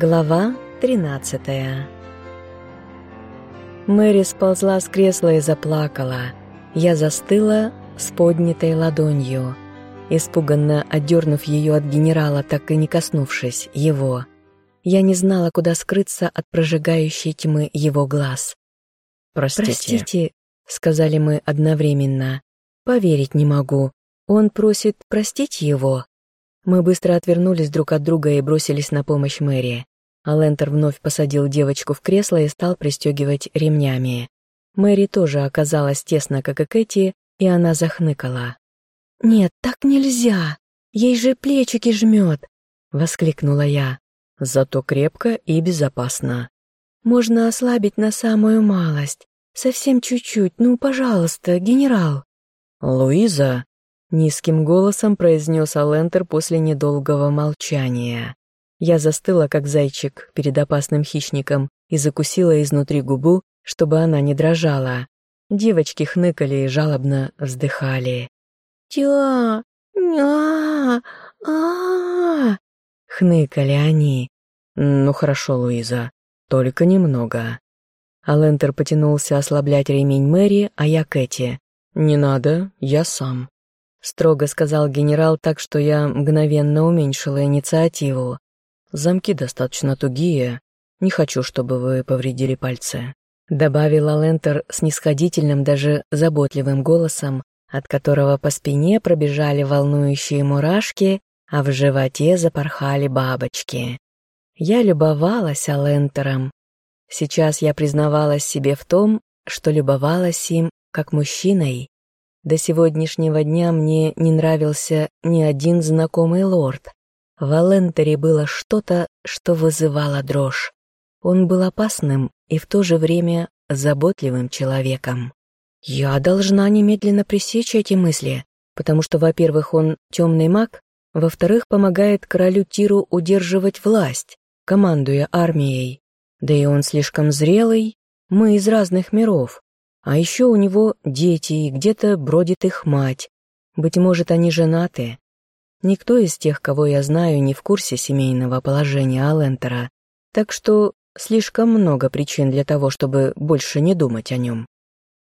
Глава 13 Мэри сползла с кресла и заплакала. Я застыла с поднятой ладонью, испуганно отдернув ее от генерала, так и не коснувшись его. Я не знала, куда скрыться от прожигающей тьмы его глаз. «Простите», «Простите», — сказали мы одновременно. «Поверить не могу. Он просит простить его?» Мы быстро отвернулись друг от друга и бросились на помощь Мэри. Алентер вновь посадил девочку в кресло и стал пристегивать ремнями. Мэри тоже оказалась тесно, как и Кэти, и она захныкала. «Нет, так нельзя! Ей же плечики жмет!» — воскликнула я. «Зато крепко и безопасно». «Можно ослабить на самую малость. Совсем чуть-чуть, ну, пожалуйста, генерал». «Луиза!» Низким голосом произнес Алентер после недолгого молчания. Я застыла, как зайчик, перед опасным хищником и закусила изнутри губу, чтобы она не дрожала. Девочки хныкали и жалобно вздыхали. «Тя! ня! а хныкали они. «Ну хорошо, Луиза, только немного». Алентер потянулся ослаблять ремень Мэри, а я Кэти. «Не надо, я сам». — строго сказал генерал так, что я мгновенно уменьшила инициативу. «Замки достаточно тугие. Не хочу, чтобы вы повредили пальцы», — добавил Алентер снисходительным, даже заботливым голосом, от которого по спине пробежали волнующие мурашки, а в животе запорхали бабочки. Я любовалась Алентером. Сейчас я признавалась себе в том, что любовалась им как мужчиной, до сегодняшнего дня мне не нравился ни один знакомый лорд. В Алентере было что-то, что вызывало дрожь. Он был опасным и в то же время заботливым человеком. Я должна немедленно пресечь эти мысли, потому что, во-первых, он темный маг, во-вторых, помогает королю Тиру удерживать власть, командуя армией. Да и он слишком зрелый, мы из разных миров, а еще у него дети, и где-то бродит их мать. Быть может, они женаты. Никто из тех, кого я знаю, не в курсе семейного положения Алентера, так что слишком много причин для того, чтобы больше не думать о нем.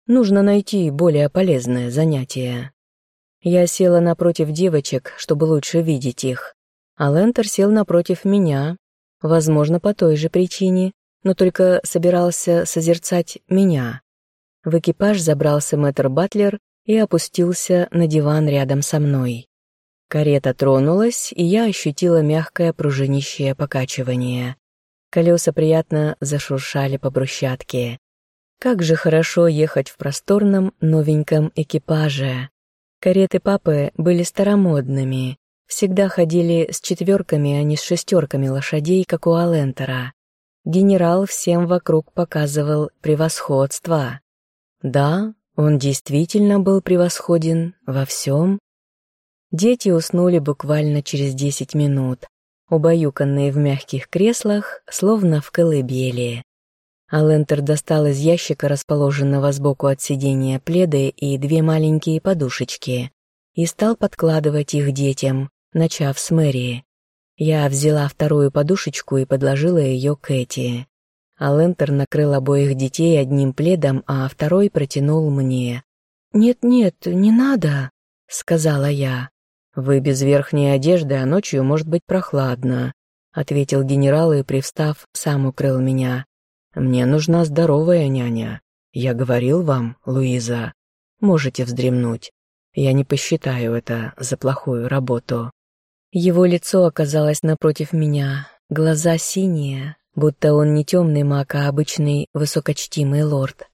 Нужно найти более полезное занятие. Я села напротив девочек, чтобы лучше видеть их. Алентер сел напротив меня, возможно, по той же причине, но только собирался созерцать меня. В экипаж забрался мэтр Батлер и опустился на диван рядом со мной. Карета тронулась, и я ощутила мягкое пружинищее покачивание. Колеса приятно зашуршали по брусчатке. Как же хорошо ехать в просторном новеньком экипаже. Кареты папы были старомодными, всегда ходили с четверками, а не с шестерками лошадей, как у Алентера. Генерал всем вокруг показывал превосходство. Да, он действительно был превосходен во всем. Дети уснули буквально через десять минут, убаюканные в мягких креслах, словно в колыбели. Алентер достал из ящика, расположенного сбоку от сидения пледы и две маленькие подушечки, и стал подкладывать их детям, начав с Мэри. Я взяла вторую подушечку и подложила ее Кэти а Лентер накрыл обоих детей одним пледом, а второй протянул мне. «Нет-нет, не надо», — сказала я. «Вы без верхней одежды, а ночью может быть прохладно», — ответил генерал и, привстав, сам укрыл меня. «Мне нужна здоровая няня. Я говорил вам, Луиза. Можете вздремнуть. Я не посчитаю это за плохую работу». Его лицо оказалось напротив меня, глаза синие, будто он не темный маг, а обычный высокочтимый лорд.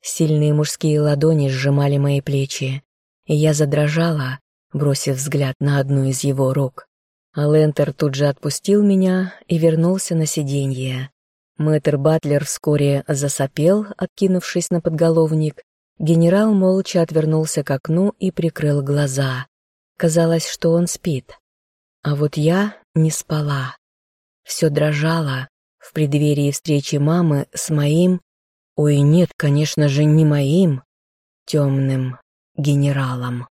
Сильные мужские ладони сжимали мои плечи, и я задрожала, бросив взгляд на одну из его рук. А Лентер тут же отпустил меня и вернулся на сиденье. Мэтр Батлер вскоре засопел, откинувшись на подголовник. Генерал молча отвернулся к окну и прикрыл глаза. Казалось, что он спит. А вот я не спала. Все дрожало, в преддверии встречи мамы с моим, ой, нет, конечно же, не моим, темным генералом.